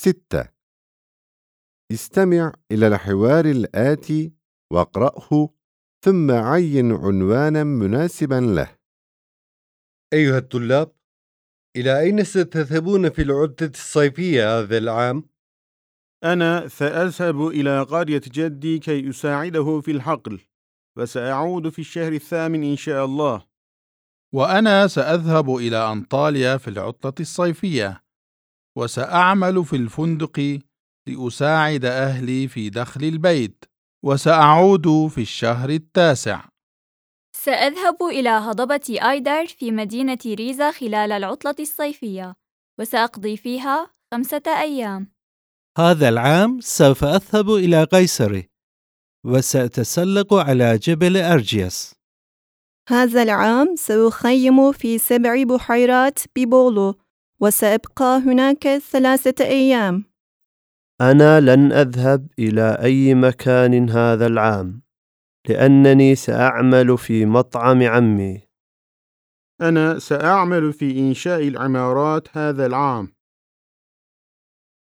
ستة. استمع إلى الحوار الآتي واقرأه ثم عين عنوانا مناسبا له. أيها الطلاب، إلى أين ستذهبون في العطلة الصيفية هذا العام؟ أنا سأذهب إلى قرية جدي كي أساعده في الحقل وسأعود في الشهر الثامن إن شاء الله. وأنا سأذهب إلى أنطاليا في العطلة الصيفية. وسأعمل في الفندق لأساعد أهلي في دخل البيت وسأعود في الشهر التاسع. سأذهب إلى هضبة آيدر في مدينة ريزا خلال العطلة الصيفية وسأقضي فيها خمسة أيام. هذا العام سوف أذهب إلى قيصر وسأتسلق على جبل أرجياس هذا العام سأخيم في سبع بحيرات بيبولو وسأبقى هناك ثلاثة أيام. أنا لن أذهب إلى أي مكان هذا العام لأنني سأعمل في مطعم عمي. أنا سأعمل في إنشاء العمارات هذا العام.